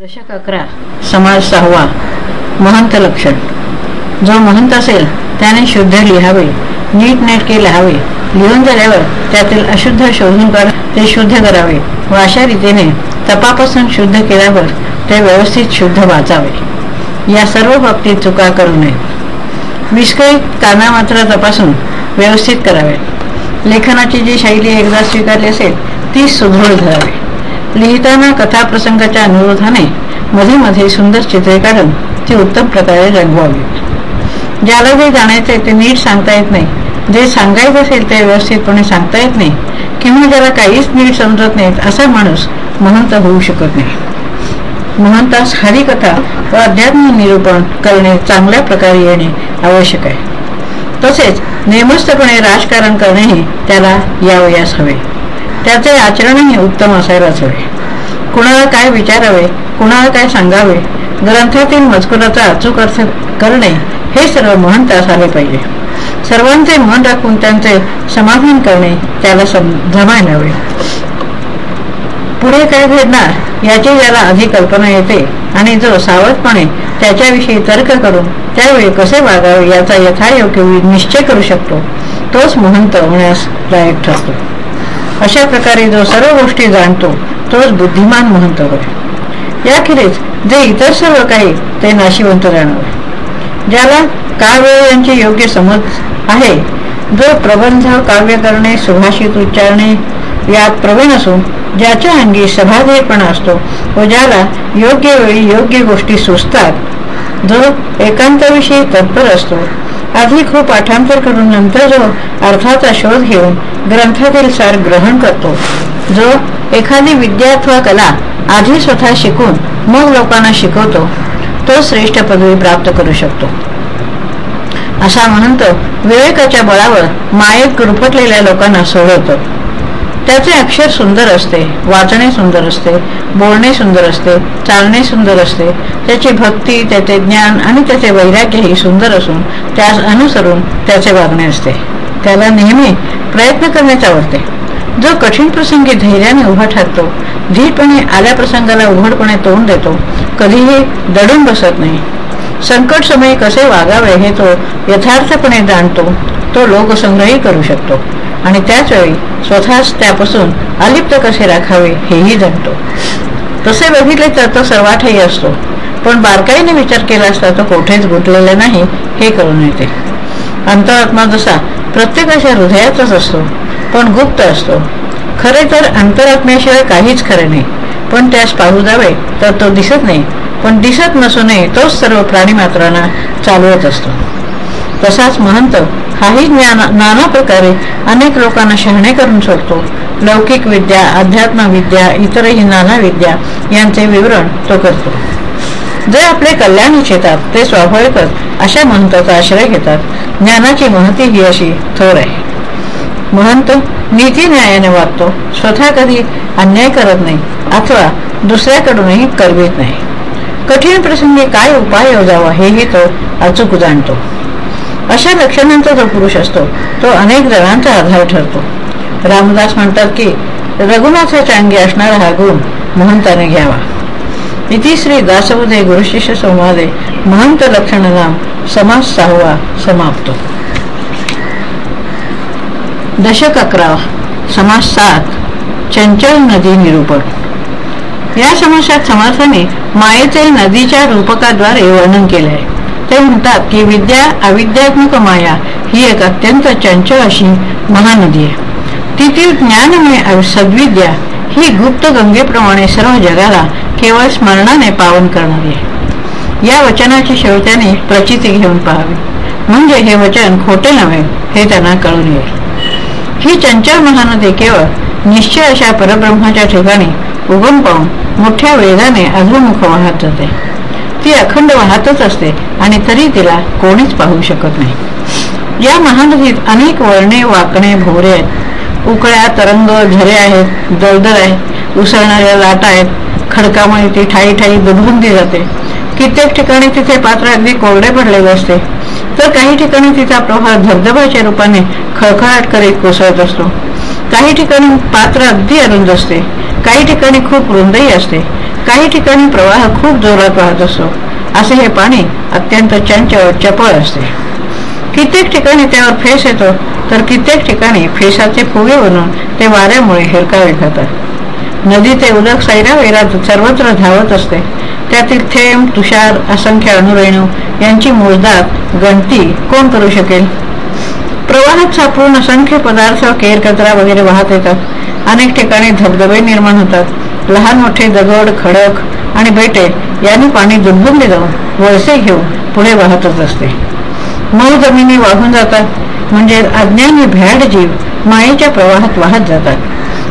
दशक अकरा समाज सहावा महंत लक्षण. जो महंत असेल त्याने शुद्ध लिहावे नीटनेटके लिहावे. लिहून झाल्यावर त्यातील अशुद्ध शोधून काढ ते शुद्ध करावे. व अशा रीतीने तपापासून शुद्ध केल्यावर ते व्यवस्थित शुद्ध वाचावे. या सर्व बाबतीत चुका करू नये. विस्कळीत काना मात्र तपासून व्यवस्थित करावे. लेखनाची जी शैली एकदा स्वीकारली असेल ती सुदृढ धरावी लिहिताना कथाप्रसंगाच्या अनुरोधाने मध्ये मध्ये सुंदर चित्रे काढून ती उत्तम प्रकारे रंगवावी. ज्याला जे जाणायचे ते नीट सांगता येत नाही जे सांगायचं असेल ते व्यवस्थितपणे सांगता येत नाही किंवा ज्याला काहीच नीट समजत नाहीत असा माणूस महंत होऊ शकत नाही. महंतास हरिकथा व अध्यात्म निरूपण करणे चांगल्या प्रकारे येणे आवश्यक आहे. तसेच नेमस्तपणे राजकारण करणेही त्याला यावयास हवे. त्याचे आचरणही उत्तम असायलाच हवे कुणाला काय विचारावे कुणाला काय सांगावे ग्रंथातील मजकुराचा अचूक अर्थ करणे हे सर्व महंतास आले पाहिजे. सर्वांचे मन राखून त्यांचे समाधान करणे त्याला जमायला हवे. पुढे काय घडणार याची ज्याला अधिक कल्पना येते आणि जो सावधपणे त्याच्याविषयी तर्क करून त्यावेळी कसे वागावे याचा यथायोग्य निश्चय करू शकतो तोच महंत होण्यास लायक ठरतो. अशा प्रकारे जो सर्व गोष्टी जाणतो तोच बुद्धिमान महंत होय याखेरीज जे इतर सर्व काही ते नाशिवंत जाणवे ज्याला काव्य यांची योग्य समज आहे जो प्रबंध काव्य करणे सुभाषित उच्चारणे यात प्रवीण असून ज्याच्या अंगी सभाधेयपणा असतो व ज्याला योग्य वेळी योग्य गोष्टी सुचतात जो एकांताविषयी तत्पर असतो. आधी खूप हो पाठांतर करून नंतर जो अर्थाचा शोध घेऊन ग्रंथातील सार ग्रहण करतो. जो एखादी विद्या अथवा कला आधी स्वतः शिकून मग लोकांना शिकवतो तो श्रेष्ठ पदवी प्राप्त करू शकतो. असा म्हणून तो विवेकाच्या बळावर मायेत गुरफटलेल्या लोकांना सोडवतो. त्याचे अक्षर सुंदर असते वाचणे सुंदर असते बोलणे सुंदर असते चालणे सुंदर असते. त्याची भक्ती त्याचे ज्ञान आणि त्याचे वैराग्यही सुंदर असून त्यास अनुसरून त्याचे वागणे असते. त्याला नेहमी प्रयत्न करण्याच आवडते. जो कठीण प्रसंगी धैर्याने उभा ठाकतो धीटपणे आल्या प्रसंगाला उघडपणे तोंड देतो कधीही दडून बसत नाही. संकट समयी कसे वागावे हे तो यथार्थपणे जाणतो तो लोकसंग्रही करू शकतो. आणि त्याच वेळी स्वतःच त्यापासून अलिप्त कसे राखावे हेही जाणतो तसे बघितले तर तो सर्वाठही असतो पण बारकाईने विचार केला असता तो कोठेच गुंतलेला नाही हे करून येते. अंतरात्मा जसा प्रत्येकाच्या हृदयातच असतो पण गुप्त असतो. खरे तर अंतरात्म्याशिवाय काहीच खरे नाही पण त्यास पाहू जावे तर तो दिसत नाही पण दिसत नसूनही तोच सर्व प्राणी मात्रांना चालवत असतो. तसाच महंत हाही ज्ञान नाना प्रकारे अनेक लोकांना शहाणे करून सोडतो. लौकिक विद्या अध्यात्म विद्या इतरही नाना विद्या यांचे विवरण तो करतो. जे आपले कल्याण इच्छितात ते स्वाभाविकच अशा महंताचा आश्रय घेतात. ज्ञानाची महती ही अशी थोर आहे. महंत नीती न्यायाने वागतो. स्वतः कधी अन्याय करत नाही अथवा दुसऱ्याकडूनही करवित नाही. कठीण प्रसंगी काय उपाय योजावा हेही तो अचूक जाणतो. अशा लक्षणांचा जो पुरुष असतो तो अनेक जणांचा आधार ठरतो. रामदास म्हणतात की रघुनाथाच्या अंगी असणारा हा गुण महंताने घ्यावा. इति श्री दासबुधे गुरुशिष्य संवादे महंत लक्षण नाम समास सहावा समाप्तो. दशक अकरावा समास सात चंचल नदी निरूपण. या समासात समासाने मायेचे नदीच्या रूपकाद्वारे वर्णन केले आहे. ते म्हणतात की विद्या अविद्यात्मक माया ही एक अत्यंत चंचल अशी महानदी आहे. तिथील ज्ञानमय सद्विद्या ही गुप्त गंगेप्रमाणे सर्व जगाला केवळ स्मरणाने पावन करणारी आहे. या वचनाची श्रोत्याने प्रचिती घेऊन पाहावी. म्हणजे हे वचन खोटे नव्हे हे त्यांना कळून येईल. ही चंचल महानदी केवळ निश्चय अशा परब्रह्माच्या ठिकाणी उगम पाहून मोठ्या वेगाने अधोमुख वाहत जाते. ती अखंड वाहतच असते आणि तरी तिला कोणीच पाहू शकत नाही. या महानदीत अनेक वळणे वाकणे भोवरे आहेत. उकळ्या तरंग झरे आहेत दळदळ आहे उसळणाऱ्या लाटा आहेत. खडकामुळे ती ठाई ठाई दुभुंदी जाते. कित्येक ठिकाणी तिथे पात्र अगदी कोरडे पडलेले असते. तर काही ठिकाणी तिचा प्रवाह धबधब्याच्या रूपाने खळखळाट करीत कोसळत असतो. काही ठिकाणी पात्र अगदी अरुंद असते. काही ठिकाणी खूप रुंदही असते. काही ठिकाणी प्रवाह खूप जोरात वाहत असतो असे हे पाणी अत्यंत चंचल चपळ असते. कित्येक ठिकाणी त्यावर फेस येतो तर कित्येक ठिकाणी फेसाचे फुगे बनून ते वाऱ्यामुळे हिरकावे खातात नदी ते उदक सैरावैरात सर्वत्र धावत असते. त्यातील थेंब तुषार असंख्य अणुरेणू यांची मोजदात गणती कोण करू शकेल? प्रवाहात सापडून असंख्य पदार्थ केरकचरा वगैरे वाहत येतात. अनेक ठिकाणी धबधबे निर्माण होतात. लहान मोठे दगड खडक आणि बेटे यांनी पाणी दुर्बंदी जाऊन वळसे घेऊन पुढे वाहतच असते. मऊ जमिनी वाहून जातात म्हणजे अज्ञानी भ्याड जीव मायेच्या प्रवाहात वाहत जातात.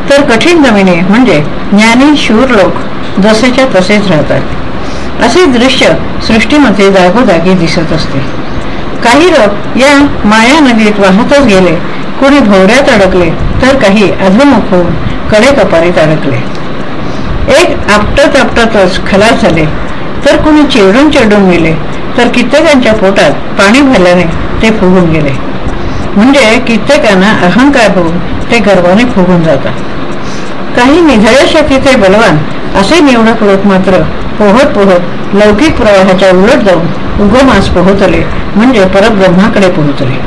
तर कठीण जमिनी म्हणजे ज्ञानी शूर लोक जसेच्या तसेच राहतात. असे दृश्य सृष्टीमध्ये जागोजागी दिसत असते. काही लोक या माया नदीत वाहतच गेले कुणी भोवऱ्यात अडकले तर काही अधोमुख होऊन कडे कपारीत अडकले. एक आपटत आपटतच खलास झाले. तर कोणी चिरडून चिरडून गेले तर कित्येकांच्या पोटात पाणी भरल्याने ते फुगून गेले. म्हणजे कित्येकांना अहंकार होऊन ते गर्वाने फुगून जातात. काही निधळ्या शक्तीचे बलवान असे निवडक लोक मात्र पोहत पोहत लौकिक प्रवाहाच्या उलट जाऊन उगमास पोहोचले म्हणजे परब्रह्माकडे पोहोचले.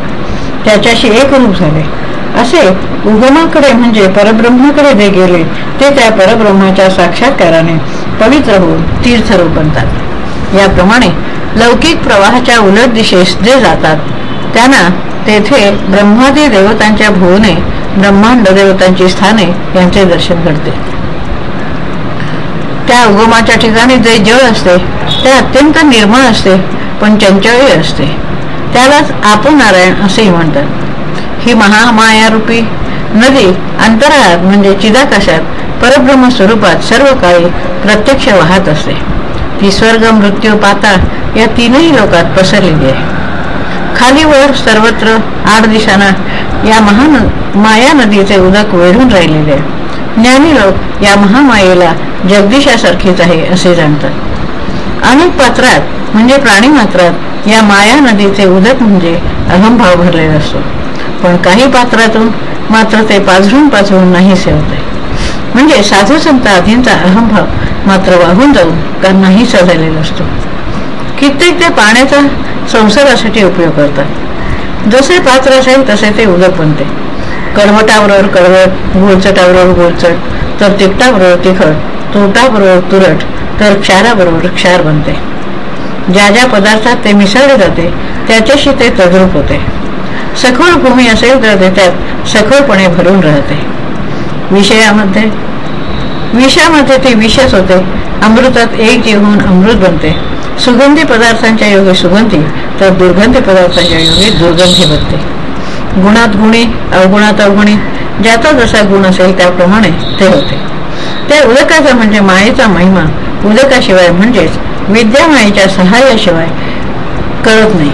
त्याच्याशी एक रूप झाले. असे उगमाकडे म्हणजे परब्रह्माकडे जे गेले ते त्या परब्रह्माच्या साक्षात्काराने पवित्र होऊन तीर्थरूप बनतात याप्रमाणे लौकिक प्रवाहाच्या उलट दिशेस जे जातात त्यांना तेथे ब्रह्मादी देवतांच्या भुवने ब्रह्मांड देवतांची स्थाने यांचे दर्शन घडते. त्या उगमाच्या ठिकाणी जे जळ असते ते अत्यंत निर्मळ असते पण चंचळी असते. त्यालाच आपण नारायण असेही म्हणतात. ही महामायारूपी नदी अंतराळात म्हणजे चिदाकाशात परब्रह्म स्वरूपात सर्व काळी प्रत्यक्ष वाहत असते. ती स्वर्ग मृत्यू पाता या तीनही लोकात पसरलेली आहे. खाली वर सर्वत्र आठ दिशांना या महान माया नदीचे उदक वेढून राहिलेले आहे. ज्ञानी लोक या महामायेला जगदीशासारखीच आहे असे जाणतात. अनेक पात्रात म्हणजे प्राणी मात्रात या माया नदीचे उदक म्हणजे अहमभाव भरलेला असतो. पण काही पात्रातून मात्र ते पाझरून पाझरून नाहीसे होते म्हणजे साधू संत आधींचा अहंभाव मात्र वाहून जाऊन का नाही झालेला असतो. कित्येक ते पाण्याचा संसारासाठी उपयोग करतात. जसे पात्र असेल तसे ते उदक बनते कडवटाबरोबर कडवट गोलचटाबरोबर गोलचट तर तिखटाबरोबर तिखट तुरटाबरोबर तुरट तर क्षाराबरोबर क्षार बनते. ज्या ज्या पदार्थात ते मिसळले जाते त्याच्याशी ते तद्रूप होते. सखोल भूमी असेल तर त्याच्यात त्यात सखोलपणे भरून राहते. विषयामध्ये विषामध्ये ते विषच होते. अमृतात एक जीव होऊन अमृत बनते. सुगंधी पदार्थांच्या योगे सुगंधी तर दुर्गंधी पदार्थांच्या योगे दुर्गंधी बनते. गुणात गुणी अवगुणात अवगुणी ज्याचा जसा गुण असेल त्याप्रमाणे ते होते. त्या उदकाचा म्हणजे मायेचा महिमा. उदकाशिवाय म्हणजेच विद्यामायेच्या सहाय्याशिवाय कळत नाही.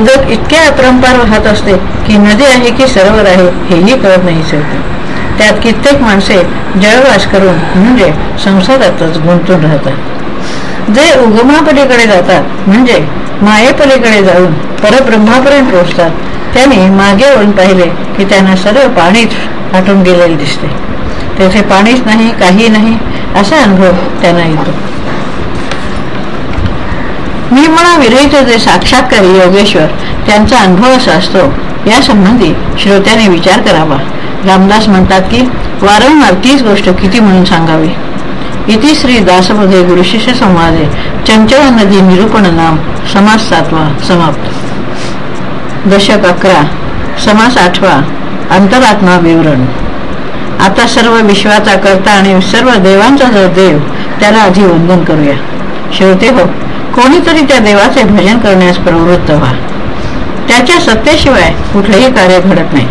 उदक इतके अपरंपार वाहत असते की नदी आहे की सरोवर आहे हेही कळत नाही सर. त्यात कित्येक माणसे जळवास करून म्हणजे संसारातच गुंतून राहतात. जे उगमापलीकडे जातात म्हणजे मायेपलीकडे जाऊन परब्रह्मापर्यंत पोहोचतात त्यांनी मागे वळून पाहिले की त्यांना सर्व पाणीच आटून गेलेले दिसते. तेथे पाणीच नाही काही नाही असा अनुभव त्यांना येतो. निर्मळा विरहित जे साक्षात्कारी योगेश्वर त्यांचा अनुभव असा असतो. या संबंधी श्रोत्याने विचार करावा. रामदास म्हणतात की वारंवार तीच गोष्ट किती म्हणून सांगावी? इति श्री दासमध्ये गुरुशिष्य संवादे. चंचल नदी निरूपण नाम. समास सातवा. समाप्त. दशक अकरा. समास आठवा. अंतरात्मा विवरण. आता सर्व विश्वाचा करता आणि सर्व देवांचा जो देव त्याला आधी वंदन करूया. श्रोते हो कोणीतरी त्या देवाचे भजन करण्यास प्रवृत्त व्हा. त्याच्या सत्तेशिवाय कुठलेही कार्य घडत नाही.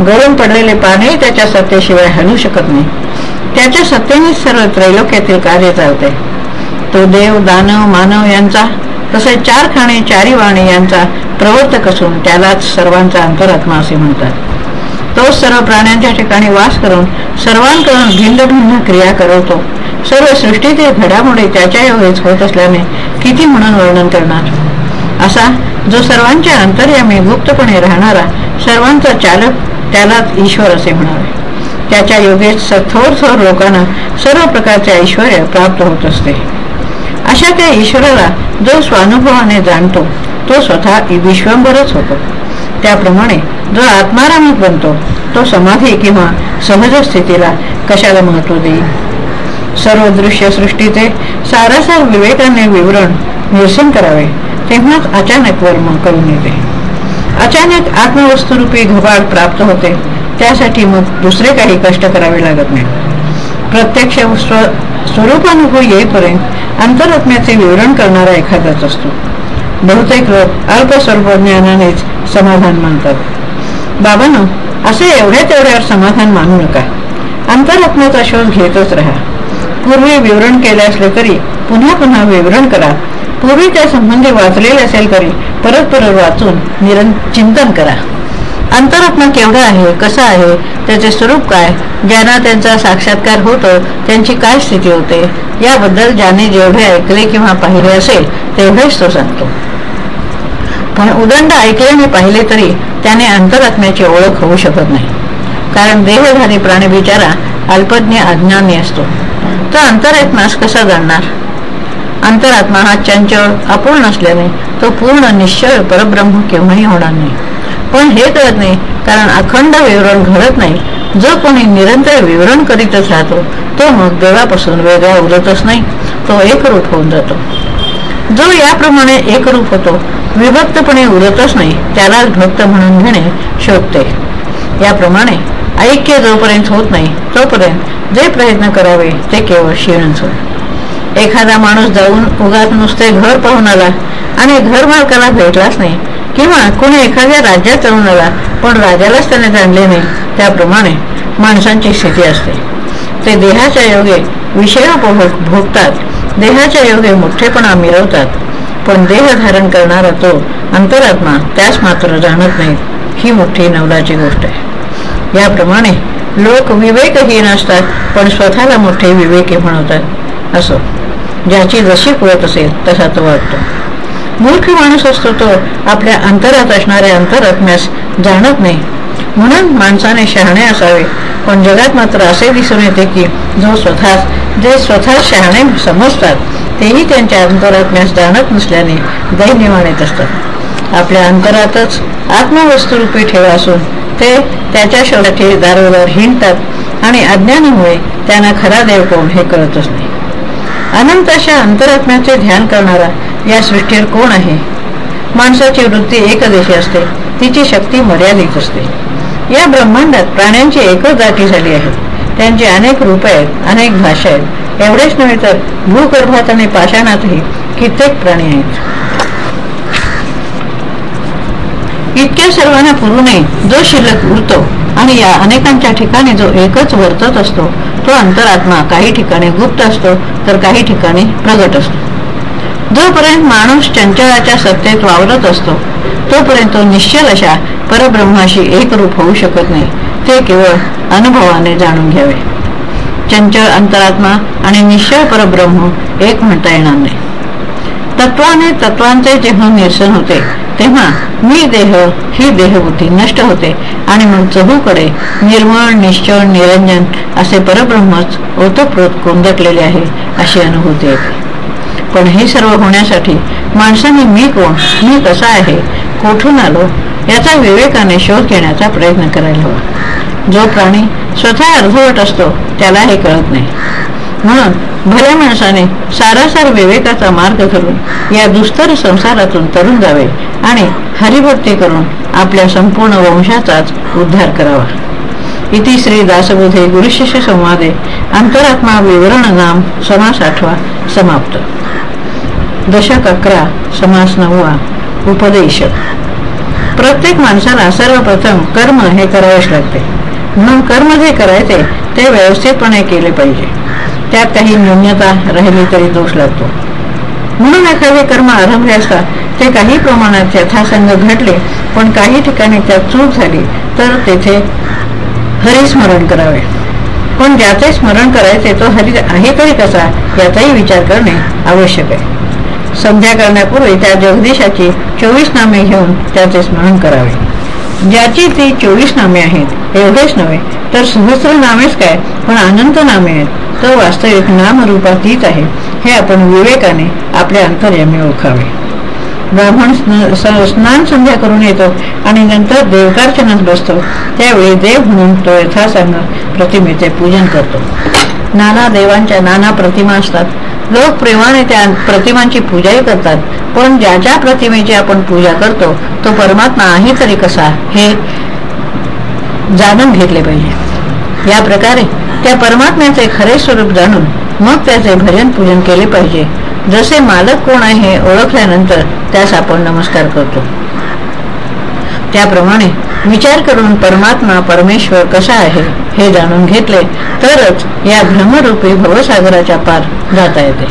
गळून पडलेले पाणी त्याच्या सत्तेशिवाय हलू शकत नाही. त्याच्या सत्तेने सर्व त्रैलोक्यातील कार्य चालते. तो देव दानव मानव यांचा तसेच चार खाणे चारी वाणी यांचा प्रवर्तक असून त्यालाच सर्वांचा अंतरात्मा असे म्हणतात. तो सर्व प्राण्यांच्या ठिकाणी वास करून सर्वांकडून भिन्न भिन्न क्रिया करवतो. सर्व सृष्टीतील घडामोडी त्याच्या योगेच होत असल्याने किती म्हणून वर्णन करणार? असा जो सर्वांच्या अंतर्यामी मुक्तपणे राहणारा सर्वांचा चालक त्यालाच ईश्वर असे म्हणावे. त्याच्या योगेत थोर थोर लोकांना सर्व प्रकारचे ऐश्वर प्राप्त होत असते. अशा त्या ईश्वराला जो स्वानुभवाने जाणतो तो स्वतः विश्वंभरच होतो. त्याप्रमाणे जो आत्मारामात बनतो तो समाधी किंवा सहज स्थितीला कशाला महत्त्व देईल? सर्व दृश्य सृष्टीचे सारासार विवेकाने विवरण निरसन करावे तेव्हाच अचानक वर्म करून येते. अचानक आत्मवस्तुरूपी घबाड प्राप्त होते त्यासाठी मग दुसरे काही कष्ट करावे लागत नाही. प्रत्यक्ष स्वरूपानुभव येईपर्यंत अंतरात्म्याचे विवरण करणारा एखादाच असतो. बहुतेक लोक अल्पस्वरूप ज्ञानानेच समाधान मानतात. बाबांनो असे एवढ्या तेवढ्यावर समाधान मानू नका. अंतरात्म्याचा शोध घेतच राहा. पूर्वी विवरण केले असले तरी पुन्हा पुन्हा विवरण करा. पूर्वी त्या संबंधी वाचलेले असेल तरी परत परत वाचून निरं चिंतन करा. अंतरात्मा केवढा आहे कसा आहे त्याचे स्वरूप काय ज्यांना त्यांचा साक्षात्कार होतो त्यांची काय स्थिती होते याबद्दल ज्याने जेवढे ऐकले किंवा पाहिले असेल तेवढेच तो सांगतो. पण उदंड ऐकले आणि पाहिले तरी त्याने अंतरात्म्याची ओळख होऊ शकत नाही. कारण देहधारी प्राणी बिचारा अल्पज्ञ अज्ञानी असतो. तर अंतरात्मास कसा जाणणार अंतरात्मा हा चंचल अपूर्ण असल्याने तो पूर्ण निश्चय परब्रह्म केव्हाही होणार नाही. पण हे कळत नाही कारण अखंड विवरण घडत नाही. जो कोणी निरंतर विवरण करीतच राहतो तो मग देवापासून वेगळा उरतच नाही तो एकरूप होऊन जातो. जो याप्रमाणे एकरूप होतो विभक्तपणे उरतच नाही त्यालाच भक्त म्हणून घेणे शोधते याप्रमाणे ऐक्य जोपर्यंत होत नाही तोपर्यंत जे प्रयत्न करावे ते केवळ क्षीणच होय. एखादा माणूस जाऊन उगात नुसते घर पाहून आला आणि घर मालकाला भेटलाच नाही किंवा कोणी एखाद्या राज्यात जाऊन आला पण राजालाच त्याने जाणले नाही त्याप्रमाणे माणसांची स्थिती असते. ते देहाच्या योगे विषय भोगतात. देहाच्या योगे मोठेपणा मिरवतात. पण देह धारण करणारा तो अंतरात्मा त्यास मात्र जाणत नाही ही मोठी नवलाची गोष्ट आहे. याप्रमाणे लोक विवेकहीन असतात पण स्वतःला मोठे विवेकी म्हणवतात. असो ज्याची जशी कळत असेल तसा तो वाटतो मूर्ख माणूस असतो तो आपल्या अंतरात असणाऱ्या अंतरात्म्यास जाणत नाही. म्हणून माणसाने शहाणे असावे पण जगात मात्र असे दिसून येते की जो स्वतः जे स्वतः शहाणे समजतात तेही त्यांच्या अंतरात्म्यास जाणत नसल्याने दैन्य मानत असतात. आपल्या अंतरातच आत्मवस्तुरूपी ठेवा असून ते त्याच्या शोधासाठी दारोदार हिंडतात आणि अज्ञानामुळे त्यांना खरा देव कोण हे कळतच नाही. अनंत अशा अंतरात्म्याचे ध्यान करणारा या सृष्टीवर कोण आहे? माणसाची वृत्ती एकदेशी असते तिची शक्ती मर्यादित असते. या ब्रह्मांडात प्राण्यांची एकच जाती झाली आहे. त्यांचे अनेक रूप आहेत अनेक भाषा आहेत. एवढेच नव्हे तर भूगर्भात आणि पाषाणातही कित्येक प्राणी आहेत. इतक्या सर्वांना पुरूनही जो शिल्लक उरतो आणि या अनेकांच्या ठिकाणी जो एकच वर्तत असतो तो अंतरात्मा काही ठिकाणी गुप्त असतो तर काही ठिकाणी प्रगट असतो. जोपर्यंत माणूस चंचळाच्या सत्तेत वावरत असतो तोपर्यंत तो निश्चल अशा परब्रह्माशी एकरूप होऊ शकत नाही. ते केवळ अनुभवाने जाणून घ्यावे. चंचल अंतरात्मा आणि निश्चय परब्रह्म एक म्हणता येणार नाही. तत्वाने तत्वांचे जेव्हा निरसन होते तेव्हा मी देह ही देहबुद्धी नष्ट होते आणि मग चहूकडे निर्मळ निश्चळ निरंजन असे परब्रह्मच ओतप्रोत कोंदटलेले आहे अशी अनुभूती येते पण हे सर्व होण्यासाठी माणसाने मी कोण? मी कसा आहे? कोठून आलो? याचा विवेकाने शोध घेण्याचा प्रयत्न करायला हवा. जो प्राणी स्वतः अर्धवट असतो त्याला हे कळत नाही. म्हणून भल्या माणसाने सारासार विवेकाचा मार्ग धरून या दुस्तर संसारातून तरुण जावे आणि हरिभक्ती करून आपल्या संपूर्ण वंशाचाच उद्धार करावा. इति श्री दासबोधे गुरुशिष्य संवादे अंतरात्मा विवरण नाम समास आठवा समाप्त. दशक अकरा समास नववा उपदेश प्रत्येक माणसाला सर्वप्रथम कर्म हे करावेच लागते. म्हणून कर्म जे करायचे ते व्यवस्थितपणे केले पाहिजे. त्यात काही न्यून्यता राहिली तरी दोष लागतो. म्हणून एखादे कर्म आरंभले असता ते काही प्रमाणात यथासंग घडले पण काही ठिकाणी त्यात चूक झाली तर तेथे हरिस्मरण करावे. पण ज्याचे स्मरण करायचे तो हरी आहे तरी कसा याचाही विचार करणे आवश्यक आहे. संध्या करण्यापूर्वी त्या जगदीशाची चोवीस नामे घेऊन त्याचे स्मरण करावे. ज्याची ती चोवीस नामे आहेत एवढेच नव्हे तर सहस्र नामेच काय पण अनंत नामे आहेत. तो वास्तविक नामरूपातीत आहे हे आपण विवेकाने आपल्या अंतर्यामी ओळखावे. ब्राह्मण स्नान संध्या करून येतो आणि नंतर देवकार्चनात बसतो. त्यावेळी देव म्हणून तो यथासांग प्रतिमेचे पूजन करतो. नाना देवांच्या नाना प्रतिमा असतात. लोक प्रेमाने त्या प्रतिमांची पूजाही करतात. पण ज्याच्या प्रतिमेची आपण पूजा करतो तो परमात्मा आहे तरी कसा हे जाणून घेतले पाहिजे. या प्रकारे त्या परमात्म्याचे खरे स्वरूप जाणून मग त्याचे भजन पूजन केले पाहिजे. जसे मालक कोण आहे ओळखल्यानंतर त्यास आपण नमस्कार करतो. त्याप्रमाणे विचार करून परमात्मा परमेश्वर कसा आहे हे जाणून घेतले तरच या भ्रमरूपी भवसागराच्या पार जाता येते.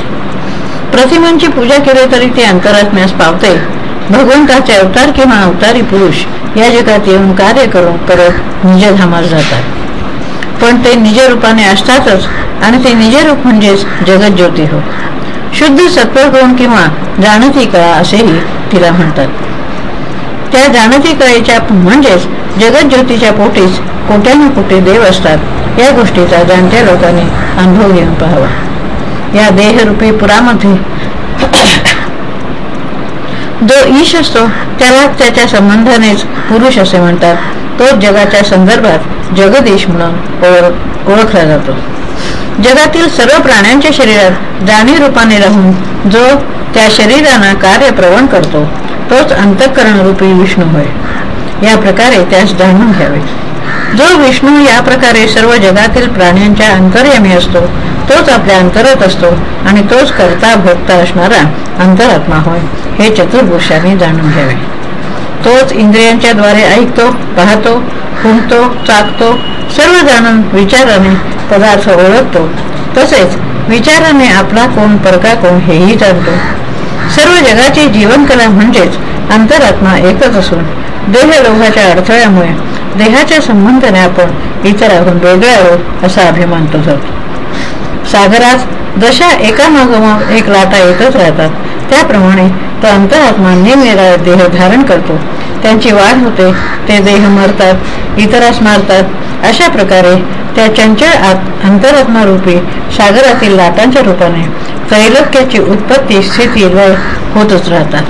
प्रतिमांची पूजा केली तरी ती अंतरात्म्यास पावते. भगवंताचे अवतार किंवा अवतारी पुरुष या जगात येऊन कार्य करून परत निजधामास जातात. पण ते निज रूपाने असतातच आणि ते निज रूप म्हणजेच जगज्योती हो. शुद्ध सत्वगुण किंवा जाणती कळा असेही तिला म्हणतात. त्या जाणती कळेच्या म्हणजेच जगज्योतीच्या पोटीच कोट्याने कोटी देव असतात या गोष्टीचा जाणत्या लोकांनी अनुभव घेऊन पाहावा. या देहरूपी पुरामध्ये जो ईश असतो त्याला त्याच्या संबंधानेच पुरुष असे म्हणतात. तो जगाच्या संदर्भात जगदीश म्हणून ओळखला जातो. जगातील सर्व प्राण्यांच्या शरीरात जाणीव रूपाने राहून जो त्या शरीरांना कार्य प्रवण करतो तोच अंतःकरण रूपी विष्णू होय. या प्रकारे त्यास जाणून घ्यावे. जो विष्णू या प्रकारे सर्व जगातील प्राण्यांच्या अंतर्यमी असतो तोच आपल्या अंतरात असतो आणि तोच करता भोगता असणारा अंतरात्मा होय. हे चतुर्पुरुषांनी जाणून घ्यावे. तोच इंद्रियांच्या द्वारे ऐकतो पाहतो फुंकतो चाकतो सर्व जाणून विचाराने पदार्थ ओळखतो. तसेच विचाराने आपला कोण परका कोण हेही जाणतो. सर्व जगाची जीवनकला म्हणजेच अंतरात्मा एकच असून देह लोभाच्या अडथळ्यामुळे देहाच्या संबंधाने आपण इतरांहून वेगळे आहोत असा अभिमान तो जातो. सागरात जशा एकामागोमाग एक लाटा येतच राहतात त्याप्रमाणे तो अंतरात्मा निरनिराळे देह धारण करतो. त्यांची वाढ होते ते देह मरतात इतरास मारतात. अशा प्रकारे त्या चंचल अंतरात्मा रूपी सागरातील लाटांच्या रूपाने त्रैलोक्याची उत्पत्ती स्थिती व होतच राहतात.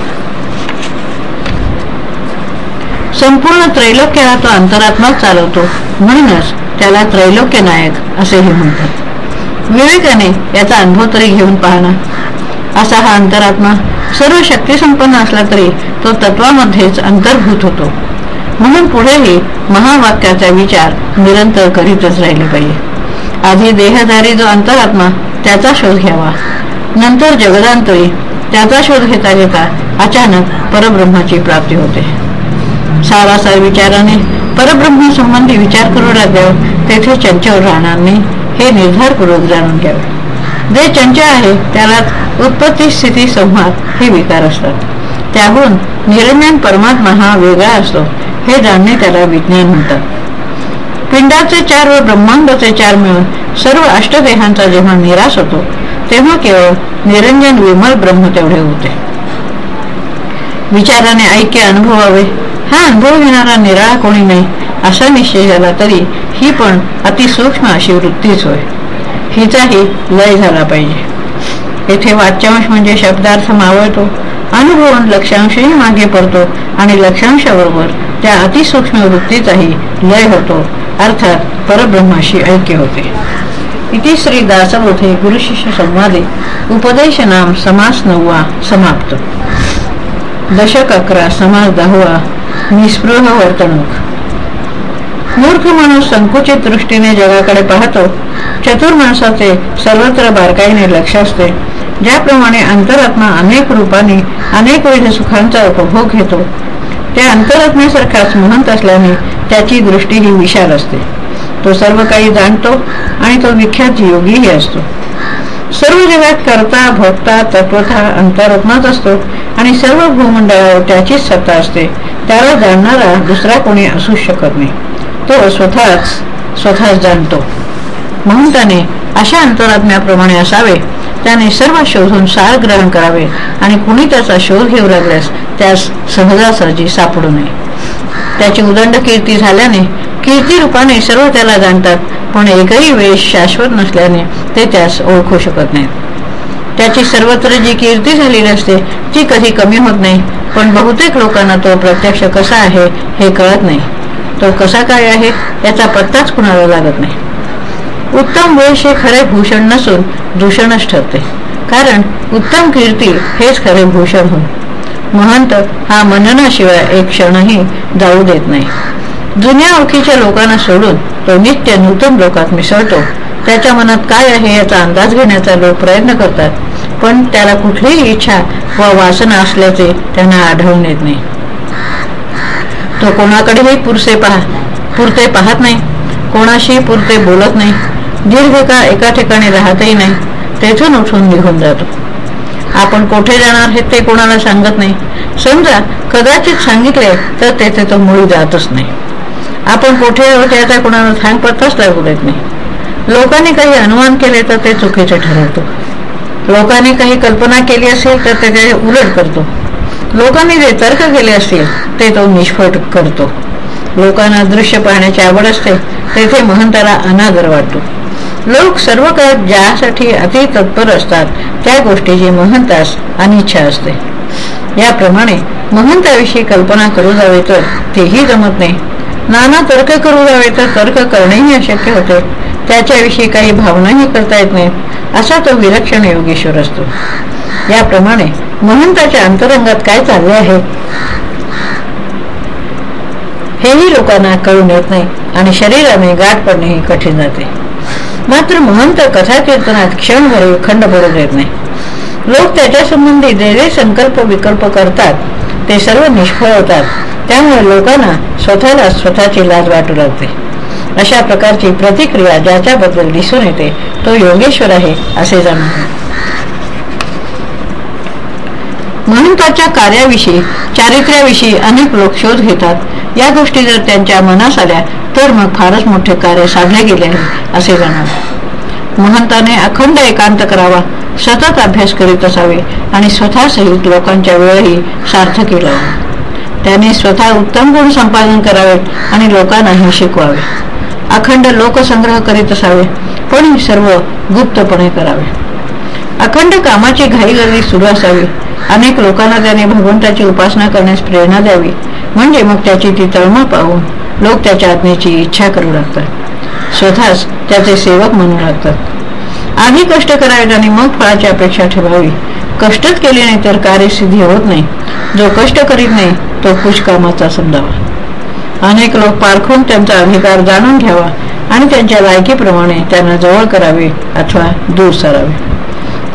संपूर्ण त्रैलोक्याला तो अंतरात्मा चालवतो. म्हणूनच त्याला त्रैलोक्य नायक असेही म्हणतात. विवेकाने याचा अनुभव तरी घेऊन पाहणं असा हा अंतरात्मा सर्व शक्ती संपन्न असला तरी तो तत्वामध्येच अंतर्भूत होतो. म्हणून पुढेही महावाक्याचा विचार निरंतर करीतच राहिले पाहिजे. आधी देहधारी जो अंतरात्मा त्याचा शोध घ्यावा. नंतर जगदांतरी त्याचा शोध घेता घेता अचानक परब्रह्माची प्राप्ती होते. सारासार विचाराने परब्रह्मासंबंधी विचार करू लागल्यावर तेथे चंचल राहणार नाही हे निर्धारपूर्वक जाणून घ्यावे. जे चंचल आहे त्याला उत्पत्ती स्थिती संहार हे विकार असतात. त्याहून निरंजन परमात्मा हा वेगळा असतो. हे जाणणे त्याला विज्ञान म्हणतात. पिंडाचे चार व ब्रह्मांडाचे चार मिळून सर्व अष्टदेहांचा जेव्हा निराश होतो तेव्हा केवळ निरंजन विमल ब्रह्म तेवढे होते. विचाराने ऐक्य अनुभवावे हा अनुभव घेणारा निराळा कोणी नाही असा निश्चय झाला तरी ही पण अतिसूक्ष्म अशी वृत्तीच होय. हिचाही लय झाला पाहिजे. येथे वाच्यांश म्हणजे शब्दार्थ मावळतो अनुभवून लक्षांशही मागे पडतो आणि लक्षांशाबरोबर त्या अतिसूक्ष्म वृत्तीचाही लय होतो. अर्थात परब्रह्माशी ऐक्य होते. इति श्री दासबोधे गुरुशिष्य संवादे. उपदेश नाम समास नववा समाप्त. दशक अकरा समास दहावा. निस्पृह वर्तणूक. मूर्ख माणूस संकुचित दृष्टीने जगाकडे पाहतो. चतुर माणसाचे सर्वत्र बारकाईने लक्ष असते. ज्याप्रमाणे अंतरात्मा अनेक रूपाने अनेक विध सुखांचा उपभोग घेतो. त्या अंतरात्म्यासारखाच महंत असल्याने त्याची दृष्टी ही विशाल असते. तो सर्व काही जाणतो आणि तो विख्यात योगीही असतो. सर्व जगात करता भोगता तत्वथा अंतरात्माच असतो आणि सर्व भूमंडळावर त्याचीच सत्ता असते. त्याला जाणणारा दुसरा कोणी असू शकत नाही. तो स्वतःच स्वतःच जाणतो. म्हणून त्याने अशा अंतरात्म्याप्रमाणे असावे त्याने सर्व शोधून सार ग्रहण करावे आणि कुणी त्याचा शोध घेऊ लागल्यास त्यास सहजासहजी सापडू नये. त्याची उदंड कीर्ती झाल्याने कीर्ती रूपाने सर्व त्याला जाणतात पण एकही वेश शाश्वत नसल्याने ते त्यास ओळखू शकत नाहीत. त्याची सर्वत्र जी कीर्ती झालेली असते ती कधी कमी होत नाही पण बहुतेक लोकांना तो प्रत्यक्ष कसा आहे हे कळत नाही. तो कसा काय आहे याचा पत्ताच कुणाला लागत नाही. उत्तम वेश हे खरे भूषण नसून दूषणच ठरते. कारण उत्तम कीर्ती हेच खरे भूषण होय. महंत हा मननाशिवाय एक क्षणही जाऊ देत नाही. जुन्या ओळखीच्या लोकांना सोडून तो नित्य नूतन लोकात मिसळतो. त्याच्या मनात काय आहे याचा अंदाज घेण्याचा लोक प्रयत्न करतात. पण त्याला कुठलीही इच्छा व वासना असल्याचे त्यांना आढळून येत नाही. तो कोणाकडेही पुरसे पहा पुरते पाहत नाही. कोणाशी पुरते बोलत नाही. दीर्घकाळ एका ठिकाणी राहतही नाही तेथून उठून निघून जातो. आपण कोठे जाणार हे ते कोणाला सांगत नाही. समजा कदाचित सांगितले तर तेथे तो मुळी जातच नाही. आपण कोठे त्याचा कोणाला सांग पत्ताच लागू देत नाही. लोकांनी काही अनुमान केले तर ते चुकीचे ठरवतो. लोकांनी काही कल्पना केली असेल तर ते उलट करतो. लोकांनी जे तर्क केले असतील ते तो निष्फळ करतो. लोकांना दृश्य पाहण्याची आवड असते तेथे महंताला अनादर वाटतो. लोक सर्व काळात ज्यासाठी अति तत्पर असतात त्या गोष्टीची महंतास अनिच्छा असते. याप्रमाणे महंताविषयी कल्पना करू जावे तर तेही जमत नाही. नाना तर्क करू जावे तर तर्क करणेही अशक्य होते. त्याच्याविषयी काही भावनाही करता येत नाहीत. असा तो विलक्षण योगेश्वर असतो. याप्रमाणे महंताच्या अंतरंगात काय चालले आहे? हेही लोकांना कळून येत नाही आणि शरीराने गाठ पडणेही कठीण जाते. मात्र महंत कथा कीर्तनात क्षणभर खंड भरून देत नाही. लोक त्याच्या संबंधी जे जे संकल्प विकल्प करतात ते सर्व निष्फळ होतात. त्यामुळे लोकांना स्वतःला स्वतःची लाज वाटू लागते. अशा प्रकारची प्रतिक्रिया ज्याच्याबद्दल दिसून येते तो योगेश्वर आहे असे जाणवते महंताच्या कार्याविषयी चारित्र्याविषयी अनेक लोक शोध घेतात. या गोष्टी जर त्यांच्या मनास आल्या तर मग फारच मोठे कार्य साधले गेले आहे असे जाणवते महंताने अखंड एकांत करावा सतत अभ्यास करीत असावे आणि स्वतःसहित लोकांच्या वेळही सार्थकी केला त्याने स्वतः उत्तम गुण संपादन करावे आणि लोकांनाही शिकवावे. अखंड लोकसंग्रह करीत असावे पण सर्व गुप्तपणे करावे. अखंड कामाची घाईगर्दी सुरू असावी. अनेक लोकांना त्याने भगवंताची उपासना करण्यास प्रेरणा द्यावी. म्हणजे मग त्याची ती तळमळ पाहून लोक त्याच्या आज्ञेची इच्छा करू लागतात. स्वतःच त्याचे सेवक म्हणू लागतात. आधी कष्ट करावेत आणि मग फळाची अपेक्षा ठेवावी. कष्टच केले नाही तर कार्यसिद्धी होत नाही. जो कष्ट करीत नाही तो खुशकामाचा समजावा. अनेक लोक पारखून त्यांचा अधिकार जाणून घ्यावा आणि त्यांच्या लायकीप्रमाणे त्यांना जवळ करावे अथवा दूर सरावे.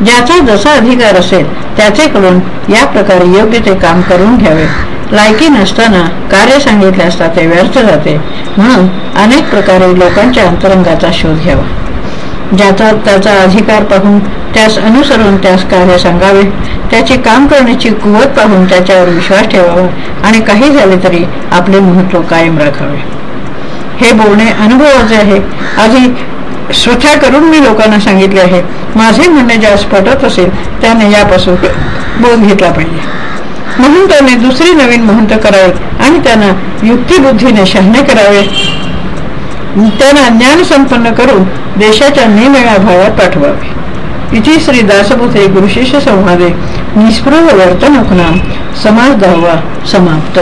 ज्याचा जसा अधिकार असेल त्याचे करून या प्रकारे योग्य ते काम करून घ्यावे. लायकी नसताना कार्य सांगितले असता ते व्यर्थ जाते. म्हणून अनेक प्रकारे लोकांच्या अंतरंगाचा शोध घ्यावा. ज्याचा त्याचा अधिकार पाहून त्यास अनुसरून त्यास कार्य सांगावे त्याचे काम करण्याची कुवत पाहून त्याच्यावर विश्वास ठेवावा आणि काही झाले तरी आपले महत्त्व कायम राखावे. हे बोलणे अनुभवाचे आहे. आधी स्वतः करून मी लोकांना सांगितले आहे. माझे म्हणणे ज्यास पटत असेल त्याने यापासून बोध घेतला पाहिजे. म्हणून त्याने दुसरी नवीन महंत करावे आणि त्यांना युक्तिबुद्धीने शहाणे करावे त्यांना ज्ञान संपन्न करून देशाच्या निमेळ्या भावात पाठवावे. इथे श्री दासबुथे गुरुशिष्य संवादे निस्पृह वर्तन समाज दहावा समाप्त.